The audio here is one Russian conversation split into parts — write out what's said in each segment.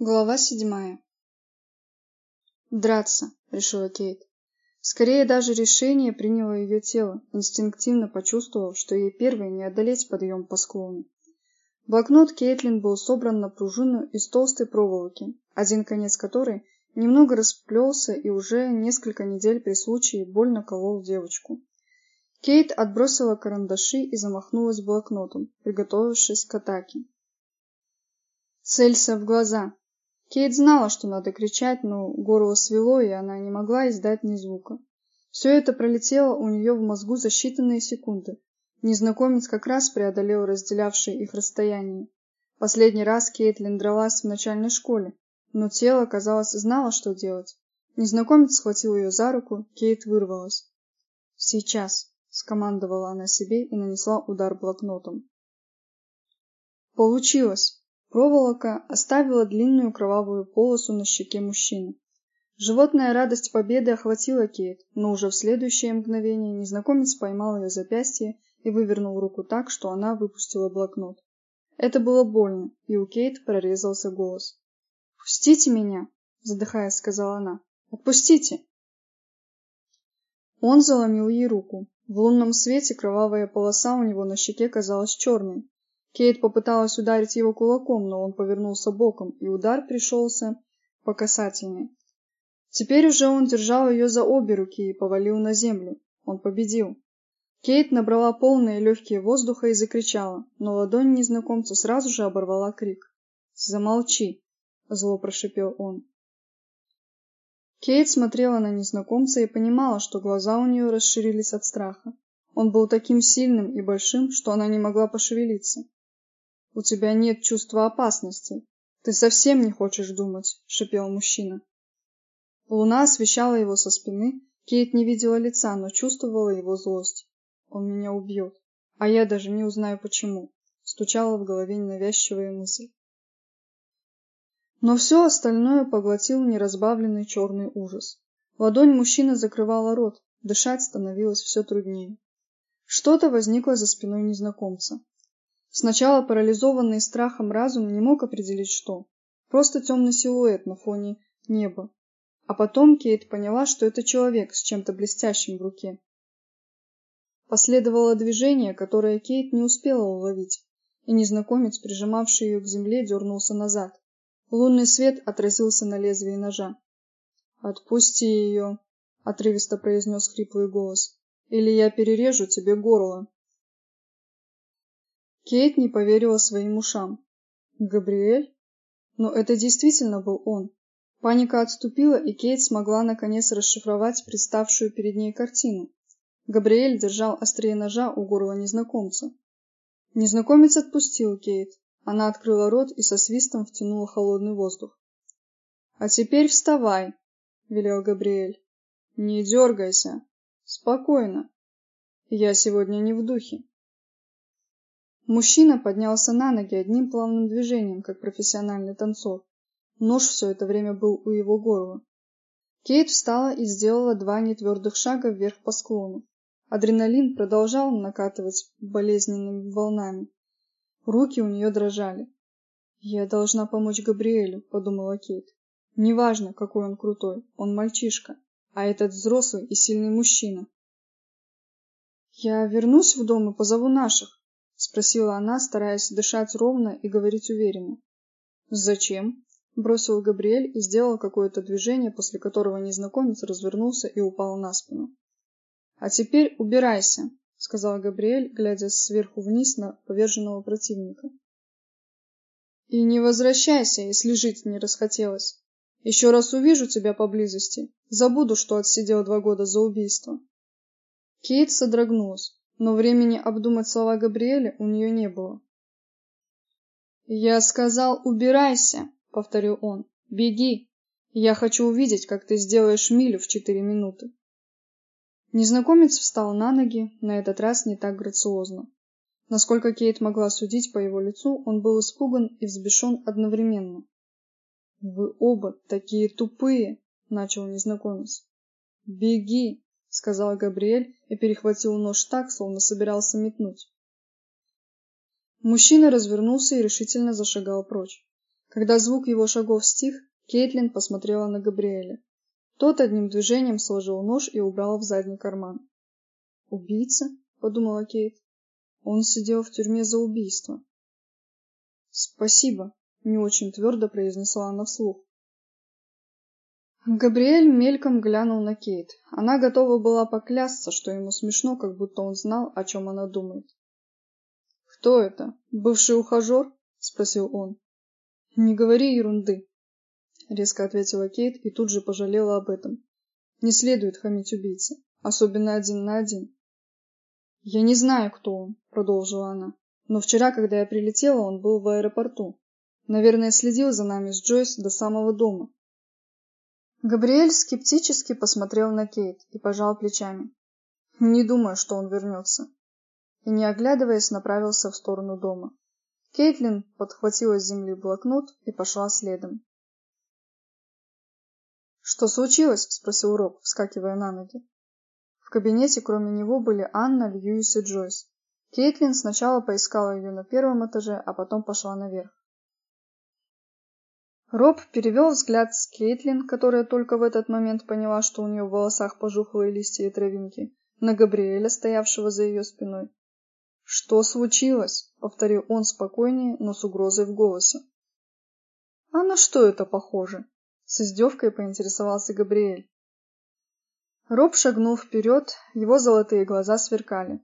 Глава седьмая. «Драться», — решила Кейт. Скорее даже решение приняло ее тело, инстинктивно почувствовав, что ей первой не одолеть подъем по склону. Блокнот Кейтлин был собран на пружину из толстой проволоки, один конец которой немного расплелся и уже несколько недель при случае больно колол девочку. Кейт отбросила карандаши и замахнулась блокнотом, приготовившись к атаке. «Целься в глаза!» Кейт знала, что надо кричать, но горло свело, и она не могла издать ни звука. Все это пролетело у нее в мозгу за считанные секунды. Незнакомец как раз преодолел разделявшее их расстояние. Последний раз Кейтлин дралась в начальной школе, но тело, казалось, знало, что делать. Незнакомец схватил ее за руку, Кейт вырвалась. «Сейчас», — скомандовала она себе и нанесла удар блокнотом. Получилось! Проволока оставила длинную кровавую полосу на щеке мужчины. Животная радость победы охватила Кейт, но уже в следующее мгновение незнакомец поймал ее запястье и вывернул руку так, что она выпустила блокнот. Это было больно, и у Кейт прорезался голос. «Пустите меня!» – задыхаясь, сказала она. «Отпустите!» Он заломил ей руку. В лунном свете кровавая полоса у него на щеке казалась черной. Кейт попыталась ударить его кулаком, но он повернулся боком, и удар пришелся по касательной. Теперь уже он держал ее за обе руки и повалил на землю. Он победил. Кейт набрала полные легкие воздуха и закричала, но ладонь незнакомца сразу же оборвала крик. «Замолчи!» — зло прошипел он. Кейт смотрела на незнакомца и понимала, что глаза у нее расширились от страха. Он был таким сильным и большим, что она не могла пошевелиться. У тебя нет чувства опасности. Ты совсем не хочешь думать, шипел мужчина. Луна освещала его со спины. Кейт не видела лица, но чувствовала его злость. Он меня убьет, а я даже не узнаю почему. Стучала в голове ненавязчивая мысль. Но все остальное поглотил неразбавленный черный ужас. Ладонь мужчины закрывала рот, дышать становилось все труднее. Что-то возникло за спиной незнакомца. Сначала парализованный страхом разум не мог определить что. Просто темный силуэт на фоне неба. А потом Кейт поняла, что это человек с чем-то блестящим в руке. Последовало движение, которое Кейт не успела уловить, и незнакомец, прижимавший ее к земле, дернулся назад. Лунный свет отразился на лезвии ножа. «Отпусти ее!» — отрывисто произнес хриплый голос. «Или я перережу тебе горло!» Кейт не поверила своим ушам. Габриэль? Но это действительно был он. Паника отступила, и Кейт смогла наконец расшифровать представшую перед ней картину. Габриэль держал острие ножа у горла незнакомца. Незнакомец отпустил Кейт. Она открыла рот и со свистом втянула холодный воздух. «А теперь вставай», — велел Габриэль. «Не дергайся. Спокойно. Я сегодня не в духе». Мужчина поднялся на ноги одним плавным движением, как профессиональный танцор. Нож все это время был у его горла. Кейт встала и сделала два нетвердых шага вверх по склону. Адреналин продолжал накатывать болезненными волнами. Руки у нее дрожали. «Я должна помочь Габриэлю», — подумала Кейт. «Неважно, какой он крутой, он мальчишка, а этот взрослый и сильный мужчина». «Я вернусь в дом и позову наших», спросила она, стараясь дышать ровно и говорить уверенно. Зачем? бросил Габриэль и сделал какое-то движение, после которого незнакомец развернулся и упал на спину. А теперь убирайся, сказал Габриэль, глядя сверху вниз на поверженного противника. И не возвращайся, если жить не расхотелось. Еще раз увижу тебя поблизости, забуду, что отсидел два года за убийство. Кейт содрогнулась но времени обдумать слова Габриэля у нее не было. «Я сказал, убирайся!» — повторил он. «Беги! Я хочу увидеть, как ты сделаешь милю в четыре минуты!» Незнакомец встал на ноги, на этот раз не так грациозно. Насколько Кейт могла судить по его лицу, он был испуган и взбешен одновременно. «Вы оба такие тупые!» — начал незнакомец. «Беги!» — сказал Габриэль и перехватил нож так, словно собирался метнуть. Мужчина развернулся и решительно зашагал прочь. Когда звук его шагов стих, Кейтлин посмотрела на Габриэля. Тот одним движением сложил нож и убрал в задний карман. «Убийца?» — подумала Кейт. «Он сидел в тюрьме за убийство». «Спасибо», — не очень твердо произнесла она вслух. Габриэль мельком глянул на Кейт. Она готова была поклясться, что ему смешно, как будто он знал, о чем она думает. «Кто это? Бывший ухажер?» — спросил он. «Не говори ерунды», — резко ответила Кейт и тут же пожалела об этом. «Не следует хамить убийце, особенно один на один». «Я не знаю, кто он», — продолжила она. «Но вчера, когда я прилетела, он был в аэропорту. Наверное, следил за нами с Джойс до самого дома». Габриэль скептически посмотрел на Кейт и пожал плечами. «Не думаю, что он вернется». И, не оглядываясь, направился в сторону дома. Кейтлин подхватила с земли блокнот и пошла следом. «Что случилось?» — спросил Роб, вскакивая на ноги. В кабинете кроме него были Анна, Льюис и Джойс. Кейтлин сначала поискала ее на первом этаже, а потом пошла наверх. Роб перевел взгляд с Кейтлин, которая только в этот момент поняла, что у нее в волосах пожухлые листья и травинки, на Габриэля, стоявшего за ее спиной. «Что случилось?» — повторил он спокойнее, но с угрозой в голосе. «А на что это похоже?» — с издевкой поинтересовался Габриэль. Роб шагнул вперед, его золотые глаза сверкали.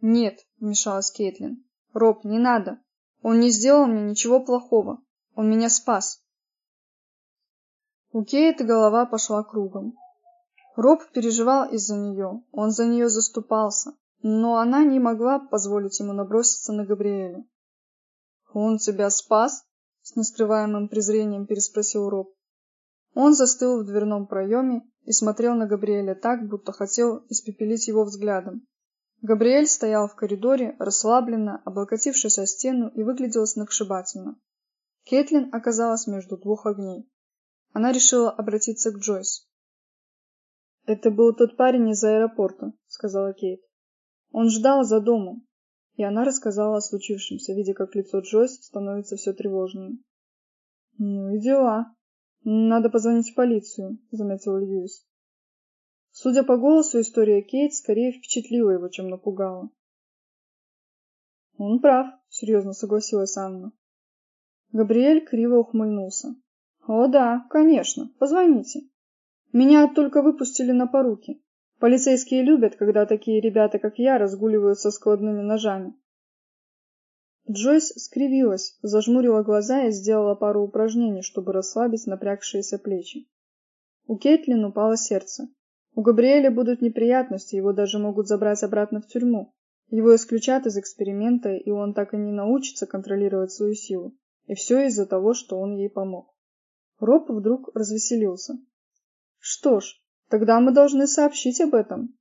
«Нет», — вмешалась Кейтлин. «Роб, не надо. Он не сделал мне ничего плохого. Он меня спас». У Кейт голова пошла кругом. Роб переживал из-за нее, он за нее заступался но она не могла позволить ему наброситься на Габриэля. «Он тебя спас?» — с нескрываемым презрением переспросил Роб. Он застыл в дверном проеме и смотрел на Габриэля так, будто хотел испепелить его взглядом. Габриэль стоял в коридоре, расслабленно, облокотившись о стену и выглядел сногсшибательно. Кэтлин оказалась между двух огней. Она решила обратиться к Джойс. «Это был тот парень из аэропорта», — сказала Кейт. Он ждал за домом, и она рассказала о случившемся, видя, как лицо Джойс становится все тревожнее. «Ну и дела. Надо позвонить в полицию», — заметил Льюис. Судя по голосу, история Кейт скорее впечатлила его, чем напугала. «Он прав», — серьезно согласилась Анна. Габриэль криво ухмыльнулся. «О да, конечно, позвоните. Меня только выпустили на поруки. Полицейские любят, когда такие ребята, как я, разгуливают со складными ножами. Джойс скривилась, зажмурила глаза и сделала пару упражнений, чтобы расслабить напрягшиеся плечи. У Кейтлин упало сердце. У Габриэля будут неприятности, его даже могут забрать обратно в тюрьму. Его исключат из эксперимента, и он так и не научится контролировать свою силу. И все из-за того, что он ей помог. Роб вдруг развеселился. Что ж, Тогда мы должны сообщить об этом.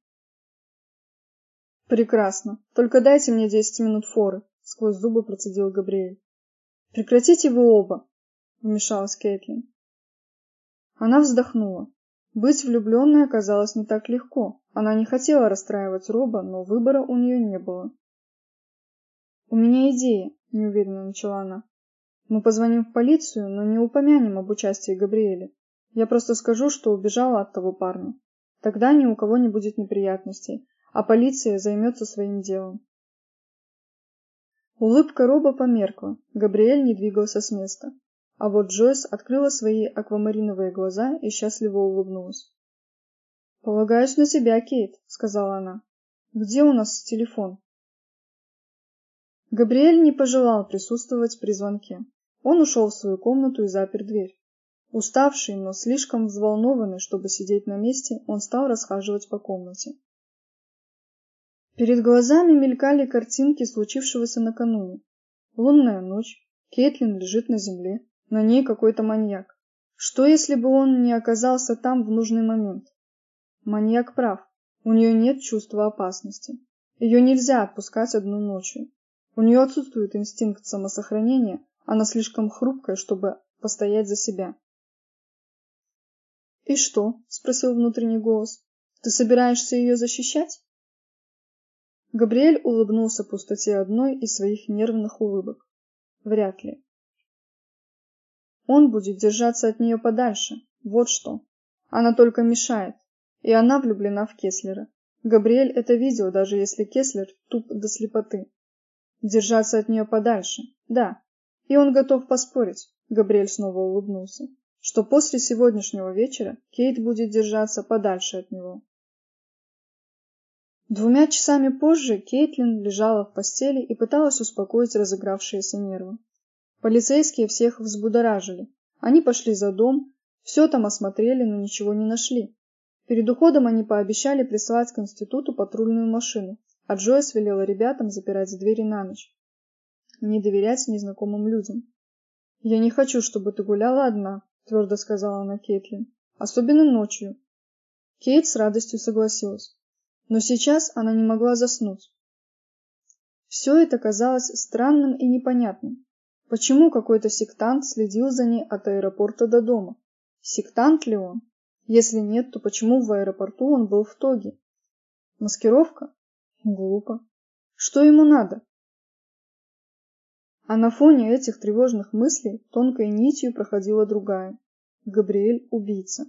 Прекрасно. Только дайте мне десять минут форы, сквозь зубы процедил Габриэль. Прекратите вы оба, вмешалась Кэтлин. Она вздохнула. Быть влюбленной оказалось не так легко. Она не хотела расстраивать Роба, но выбора у нее не было. «У меня идея», — неуверенно начала она. «Мы позвоним в полицию, но не упомянем об участии Габриэля. Я просто скажу, что убежала от того парня. Тогда ни у кого не будет неприятностей, а полиция займется своим делом. Улыбка Роба померкла. Габриэль не двигался с места. А вот Джойс открыла свои аквамариновые глаза и счастливо улыбнулась. «Полагаюсь на тебя, Кейт», — сказала она. «Где у нас телефон?» Габриэль не пожелал присутствовать при звонке. Он ушел в свою комнату и запер дверь. Уставший, но слишком взволнованный, чтобы сидеть на месте, он стал расхаживать по комнате. Перед глазами мелькали картинки случившегося накануне. Лунная ночь, Кейтлин лежит на земле, на ней какой-то маньяк. Что если бы он не оказался там в нужный момент? Маньяк прав, у нее нет чувства опасности. Ее нельзя отпускать одну ночью. У нее отсутствует инстинкт самосохранения, она слишком хрупкая, чтобы постоять за себя. «И что?» — спросил внутренний голос. «Ты собираешься ее защищать?» Габриэль улыбнулся пустоте одной из своих нервных улыбок. «Вряд ли. Он будет держаться от нее подальше. Вот что. Она только мешает. И она влюблена в Кеслера. Габриэль это видел, даже если Кеслер туп до слепоты. Держаться от нее подальше. Да. И он готов поспорить. Габриэль снова улыбнулся. Что после сегодняшнего вечера Кейт будет держаться подальше от него. Двумя часами позже Кейтлин лежала в постели и пыталась успокоить разыгравшиеся нервы. Полицейские всех взбудоражили. Они пошли за дом, все там осмотрели, но ничего не нашли. Перед уходом они пообещали прислать к институту патрульную машину, а Джойс велела ребятам запирать двери на ночь. Не доверять незнакомым людям. «Я не хочу, чтобы ты гуляла одна», — твердо сказала она Кейтлин. «Особенно ночью». Кейт с радостью согласилась но сейчас она не могла заснуть. Все это казалось странным и непонятным. Почему какой-то сектант следил за ней от аэропорта до дома? Сектант ли он? Если нет, то почему в аэропорту он был в тоге? Маскировка? Глупо. Что ему надо? А на фоне этих тревожных мыслей тонкой нитью проходила другая. Габриэль – убийца.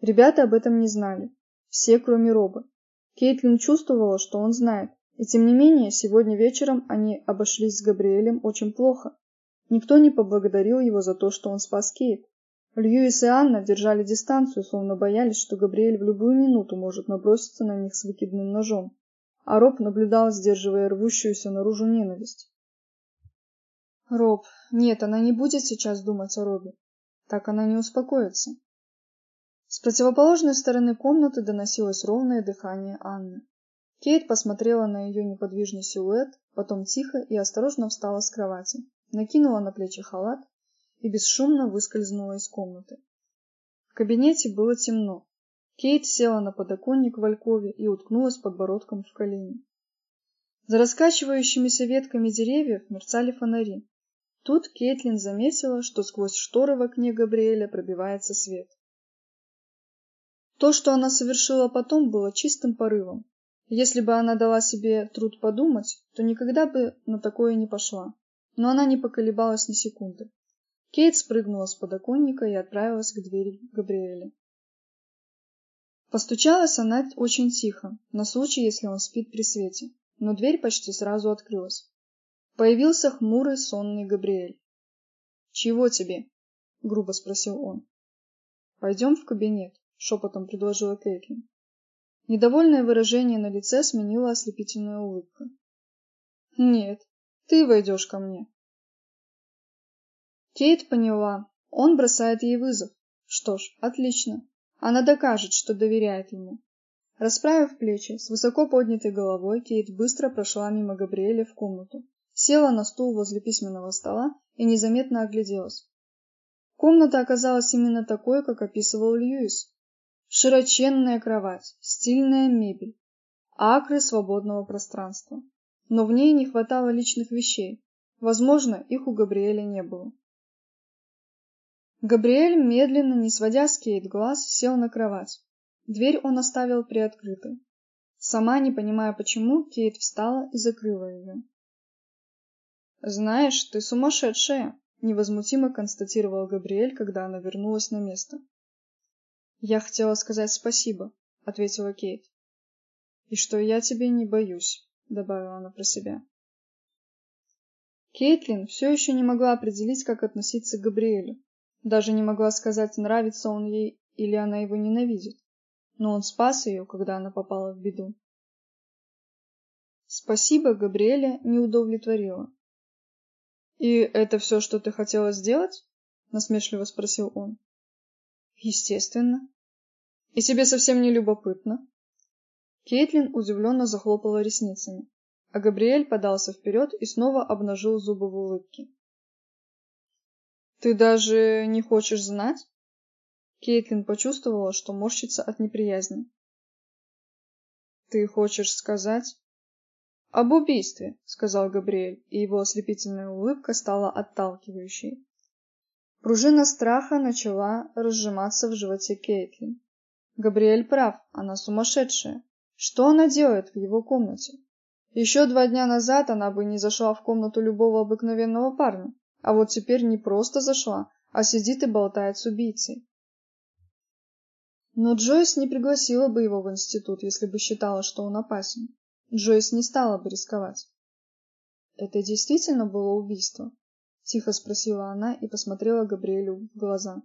Ребята об этом не знали. Все, кроме Роба. Кейтлин чувствовала, что он знает, и тем не менее сегодня вечером они обошлись с Габриэлем очень плохо. Никто не поблагодарил его за то, что он спас Кейт. Льюис и Анна держали дистанцию, словно боялись, что Габриэль в любую минуту может наброситься на них с выкидным ножом. А Роб наблюдал, сдерживая рвущуюся наружу ненависть. Роб, нет, она не будет сейчас думать о Робе. Так она не успокоится. С противоположной стороны комнаты доносилось ровное дыхание Анны. Кейт посмотрела на ее неподвижный силуэт, потом тихо и осторожно встала с кровати, накинула на плечи халат и бесшумно выскользнула из комнаты. В кабинете было темно. Кейт села на подоконник в алькове и уткнулась подбородком в колени. За раскачивающимися ветками деревьев мерцали фонари. Тут Кейтлин заметила, что сквозь шторы в окне Габриэля пробивается свет. То, что она совершила потом, было чистым порывом. Если бы она дала себе труд подумать, то никогда бы на такое не пошла. Но она не поколебалась ни секунды. Кейт спрыгнула с подоконника и отправилась к двери Габриэля. Постучалась она очень тихо, на случай, если он спит при свете, но дверь почти сразу открылась. Появился хмурый, сонный Габриэль. «Чего тебе?» — грубо спросил он. «Пойдем в кабинет», шепотом предложила Кэтлин. Недовольное выражение на лице сменила ослепительная улыбка. Нет, ты войдешь ко мне. Кейт поняла, он бросает ей вызов. Что ж, отлично. Она докажет, что доверяет ему. Расправив плечи, с высоко поднятой головой, Кейт быстро прошла мимо Габриэля в комнату, села на стул возле письменного стола и незаметно огляделась. Комната оказалась именно такой, как описывал Льюис. Широченная кровать, стильная мебель, акры свободного пространства. Но в ней не хватало личных вещей. Возможно, их у Габриэля не было. Габриэль, медленно, не сводя с Кейт глаз, сел на кровать. Дверь он оставил приоткрытой. Сама, не понимая почему, Кейт встала и закрыла ее. «Знаешь, ты сумасшедшая!» — невозмутимо констатировал Габриэль, когда она вернулась на место. Я хотела сказать спасибо, ответила Кейт. И что я тебе не боюсь, добавила она про себя. Кейтлин все еще не могла определить, как относиться к Габриэлю. Даже не могла сказать, нравится он ей или она его ненавидит. Но он спас ее, когда она попала в беду. Спасибо Габриэля не удовлетворило. «И это все, что ты хотела сделать?» — насмешливо спросил он. Естественно. И тебе совсем не любопытно? Кейтлин удивленно захлопала ресницами, а Габриэль подался вперед и снова обнажил зубы в улыбке. Ты даже не хочешь знать? Кейтлин почувствовала, что морщится от неприязни. Ты хочешь сказать? Об убийстве, сказал Габриэль, и его ослепительная улыбка стала отталкивающей. Пружина страха начала разжиматься в животе Кейтлин. Габриэль прав, она сумасшедшая. Что она делает в его комнате? Еще два дня назад она бы не зашла в комнату любого обыкновенного парня, а вот теперь не просто зашла, а сидит и болтает с убийцей. Но Джойс не пригласила бы его в институт, если бы считала, что он опасен. Джойс не стала бы рисковать. Это действительно было убийство? тихо спросила она и посмотрела Габриэлю в глаза.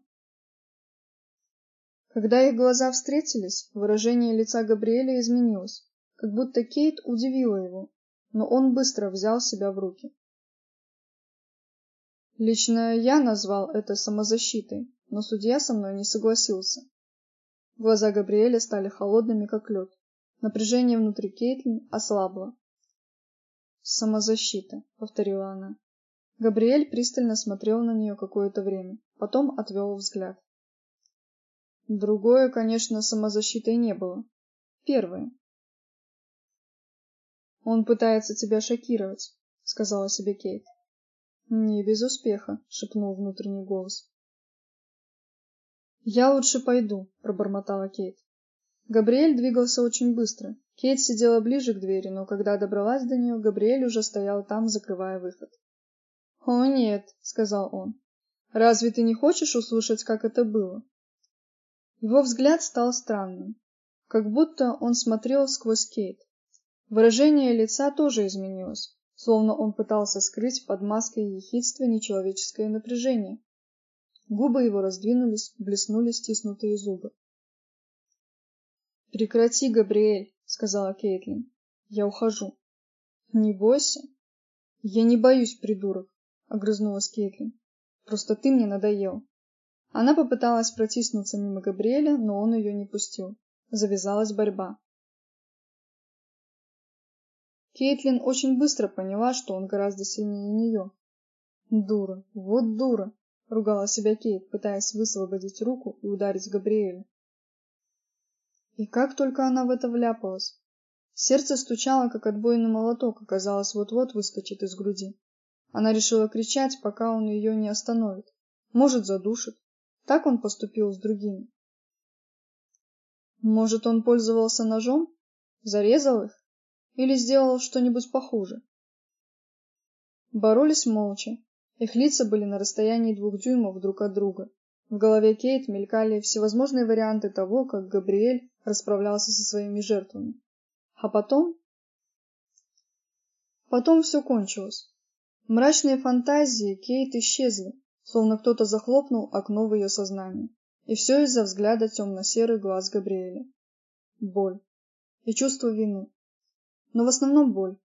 Когда их глаза встретились, выражение лица Габриэля изменилось, как будто Кейт удивила его, но он быстро взял себя в руки. Лично я назвал это самозащитой, но судья со мной не согласился. Глаза Габриэля стали холодными, как лед. Напряжение внутри Кейтлин ослабло. «Самозащита», — повторила она. Габриэль пристально смотрел на нее какое-то время, потом отвел взгляд. Другое, конечно, самозащитой не было. Первое. Он пытается тебя шокировать, сказала себе Кейт. Не без успеха, шепнул внутренний голос. Я лучше пойду, пробормотала Кейт. Габриэль двигался очень быстро. Кейт сидела ближе к двери, но когда добралась до нее, Габриэль уже стоял там, закрывая выход. "О нет", сказал он. "Разве ты не хочешь услышать, как это было?" Его взгляд стал странным, как будто он смотрел сквозь Кейт. Выражение лица тоже изменилось, словно он пытался скрыть под маской ехидства нечеловеческое напряжение. Губы его раздвинулись, блеснули стиснутые зубы. Прекрати, Габриэль, сказала Кейтлин. Я ухожу. Не бойся. Я не боюсь, придурок, огрызнулась Кейтлин. Просто ты мне надоел. Она попыталась протиснуться мимо Габриэля, но он ее не пустил. Завязалась борьба. Кейтлин очень быстро поняла, что он гораздо сильнее нее. Дура, вот дура, ругала себя Кейт, пытаясь высвободить руку и ударить Габриэля. И как только она в это вляпалась. Сердце стучало, как отбойный молоток, и казалось, вот-вот выскочит из груди. Она решила кричать, пока он ее не остановит. Может, задушит. Так он поступил с другими. Может, он пользовался ножом? Зарезал их? Или сделал что-нибудь похуже? Боролись молча. Их лица были на расстоянии двух дюймов друг от друга. В голове Кейт мелькали всевозможные варианты того, как Габриэль расправлялся со своими жертвами. А потом... Потом все кончилось. Мрачные фантазии Кейт исчезли, словно кто-то захлопнул окно в ее сознании. И все из-за взгляда темно-серых глаз Габриэля. Боль. И чувство вины. Но в основном боль.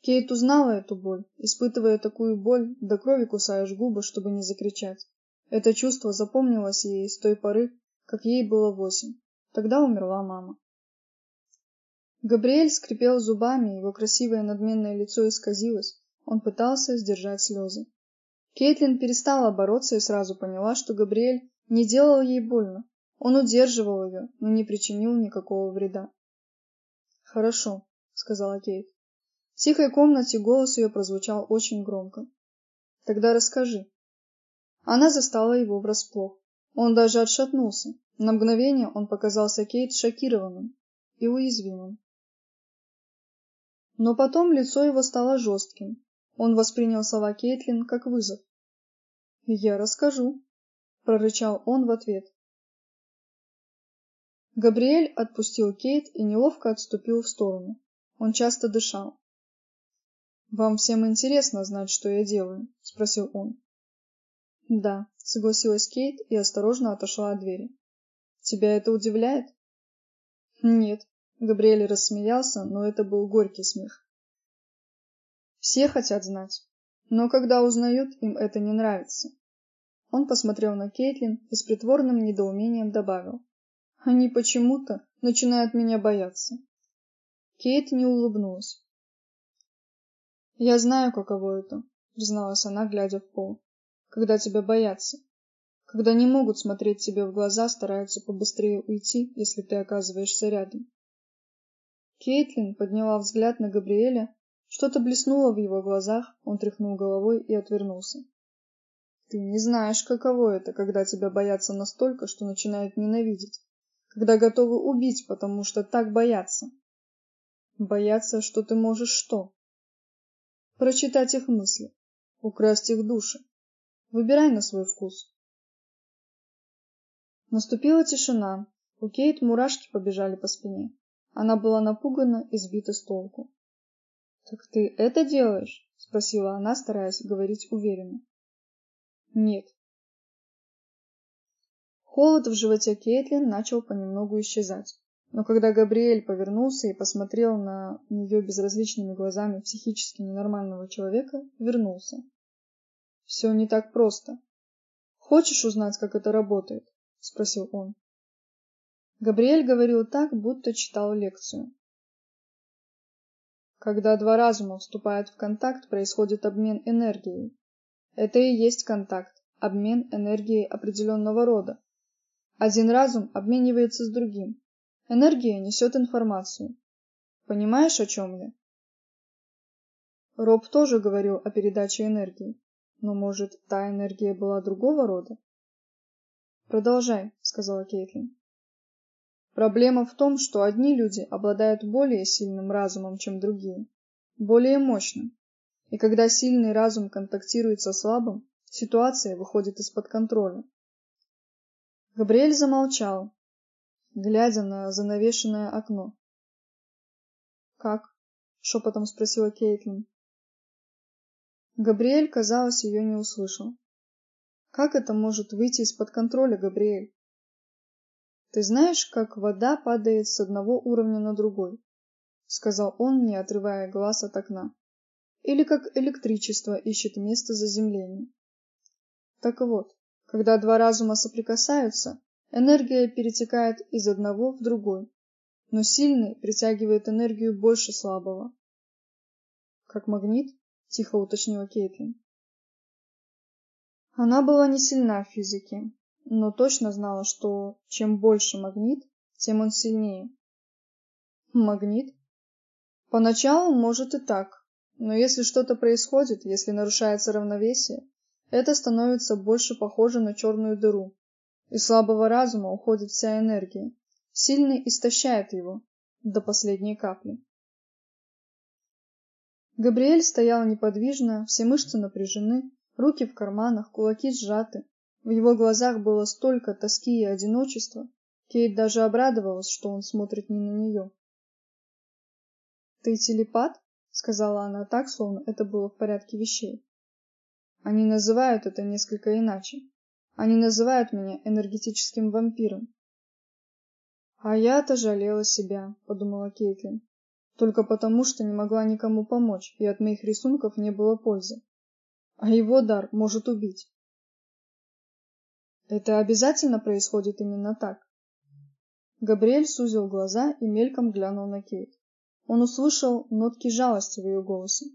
Кейт узнала эту боль, испытывая такую боль, до крови кусаешь губы, чтобы не закричать. Это чувство запомнилось ей с той поры, как ей было восемь. Тогда умерла мама. Габриэль скрипел зубами, его красивое надменное лицо исказилось. Он пытался сдержать слезы. Кейтлин перестала бороться и сразу поняла, что Габриэль не делал ей больно. Он удерживал ее, но не причинил никакого вреда. "Хорошо", сказала Кейт. В тихой комнате голос ее прозвучал очень громко. "Тогда расскажи". Она застала его врасплох. Он даже отшатнулся. На мгновение он показался Кейт шокированным и уязвимым. Но потом лицо его стало жестким. Он воспринял слова Кейтлин как вызов. "Я расскажу", прорычал он в ответ. Габриэль отпустил Кейт и неловко отступил в сторону. Он часто дышал. Вам всем интересно знать, что я делаю, спросил он. Да, согласилась Кейт и осторожно отошла от двери. Тебя это удивляет? Нет, Габриэль рассмеялся, но это был горький смех. Все хотят знать, но когда узнают, им это не нравится. Он посмотрел на Кейтлин и с притворным недоумением добавил: "Они почему-то начинают меня бояться". Кейт не улыбнулась. "Я знаю, каково это", призналась она, глядя в пол. "Когда тебя боятся, когда не могут смотреть тебе в глаза, стараются побыстрее уйти, если ты оказываешься рядом". Кейтлин подняла взгляд на Габриэля, что-то блеснуло в его глазах, он тряхнул головой и отвернулся. Ты не знаешь, каково это, когда тебя боятся настолько, что начинают ненавидеть, когда готовы убить, потому что так боятся. Боятся, что ты можешь что? Прочитать их мысли, украсть их души. Выбирай на свой вкус. Наступила тишина. У Кейт мурашки побежали по спине. Она была напугана и сбита с толку. «Так ты это делаешь?» — спросила она, стараясь говорить уверенно. «Нет». Холод в животе Кейтлин начал понемногу исчезать. Но когда Габриэль повернулся и посмотрел на нее безразличными глазами психически ненормального человека, вернулся. «Все не так просто. Хочешь узнать, как это работает?» — спросил он. Габриэль говорил так, будто читал лекцию. Когда два разума вступают в контакт, происходит обмен энергией. Это и есть контакт, обмен энергией определенного рода. Один разум обменивается с другим. Энергия несет информацию. Понимаешь, о чем я? Роб тоже говорил о передаче энергии. Но, может, та энергия была другого рода? Продолжай, сказала Кейтлин. Проблема в том, что одни люди обладают более сильным разумом, чем другие, более мощным. И когда сильный разум контактирует со слабым, ситуация выходит из-под контроля. Габриэль замолчал, глядя на занавешенное окно. «Как?» — шепотом спросила Кейтлин. Габриэль, казалось, ее не услышал. «Как это может выйти из-под контроля, Габриэль? Ты знаешь, как вода падает с одного уровня на другой? сказал он, не отрывая глаз от окна. Или как электричество ищет место заземления. Так вот, когда два разума соприкасаются, энергия перетекает из одного в другой, но сильный притягивает энергию больше слабого. Как магнит? тихо уточнила Кейтлин. Она была не сильна в физике, но точно знала, что чем больше магнит, тем он сильнее. Магнит? Поначалу, может и так, но если что-то происходит, если нарушается равновесие, это становится больше похоже на черную дыру. Из слабого разума уходит вся энергия. Сильный истощает его до последней капли. Габриэль стоял неподвижно, все мышцы напряжены, руки в карманах, кулаки сжаты, в его глазах было столько тоски и одиночества, Кейт даже обрадовалась, что он смотрит не на нее. «Ты телепат?» — сказала она так, словно это было в порядке вещей. «Они называют это несколько иначе. Они называют меня энергетическим вампиром». «А я-то жалела себя», — подумала Кейтлин. «Только потому, что не могла никому помочь, и от моих рисунков не было пользы. А его дар может убить. Это обязательно происходит именно так. Габриэль сузил глаза и мельком глянул на Кейт. Он услышал нотки жалости в ее голосе.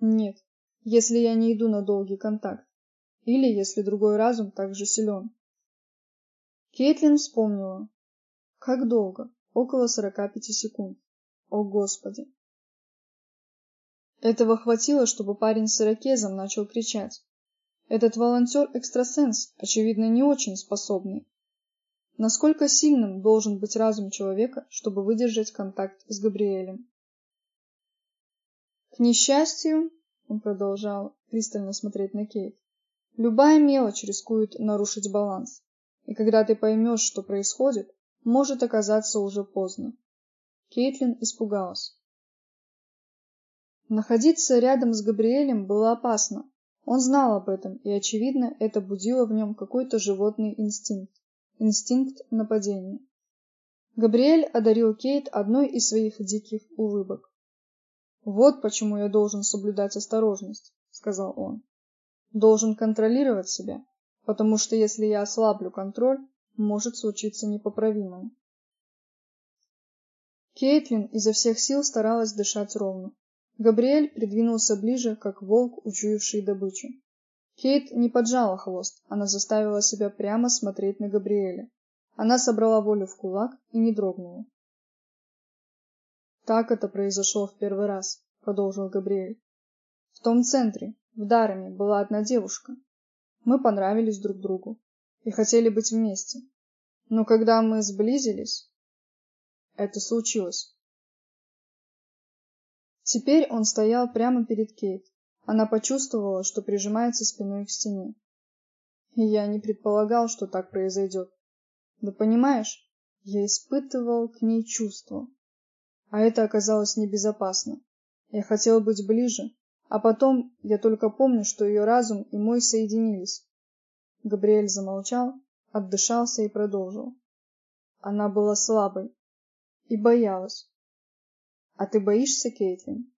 Нет, если я не иду на долгий контакт. Или если другой разум так же силен. Кейтлин вспомнила. Как долго? Около сорока пяти секунд. О, Господи! Этого хватило, чтобы парень с ирокезом начал кричать. Этот волонтер-экстрасенс, очевидно, не очень способный. Насколько сильным должен быть разум человека, чтобы выдержать контакт с Габриэлем? К несчастью, он продолжал пристально смотреть на Кейт, любая мелочь рискует нарушить баланс. И когда ты поймешь, что происходит, может оказаться уже поздно. Кейтлин испугалась. Находиться рядом с Габриэлем было опасно, он знал об этом, и, очевидно, это будило в нем какой-то животный инстинкт. Инстинкт нападения. Габриэль одарил Кейт одной из своих диких улыбок. «Вот почему я должен соблюдать осторожность», — сказал он. «Должен контролировать себя, потому что если я ослаблю контроль, может случиться непоправимое». Кейтлин изо всех сил старалась дышать ровно. Габриэль придвинулся ближе, как волк, учуявший добычу. Кейт не поджала хвост, она заставила себя прямо смотреть на Габриэля. Она собрала волю в кулак и не дрогнула. Так это произошло в первый раз, продолжил Габриэль. В том центре, в Дараме, была одна девушка. Мы понравились друг другу и хотели быть вместе. Но когда мы сблизились, это случилось. Теперь он стоял прямо перед Кейт. Она почувствовала, что прижимается спиной к стене. Я не предполагал, что так произойдет, Да понимаешь, я испытывал к ней чувства. А это оказалось небезопасно. Я хотел быть ближе, а потом я только помню, что ее разум и мой соединились. Габриэль замолчал, отдышался и продолжил. Она была слабой и боялась. А ты боишься, Кейтлин?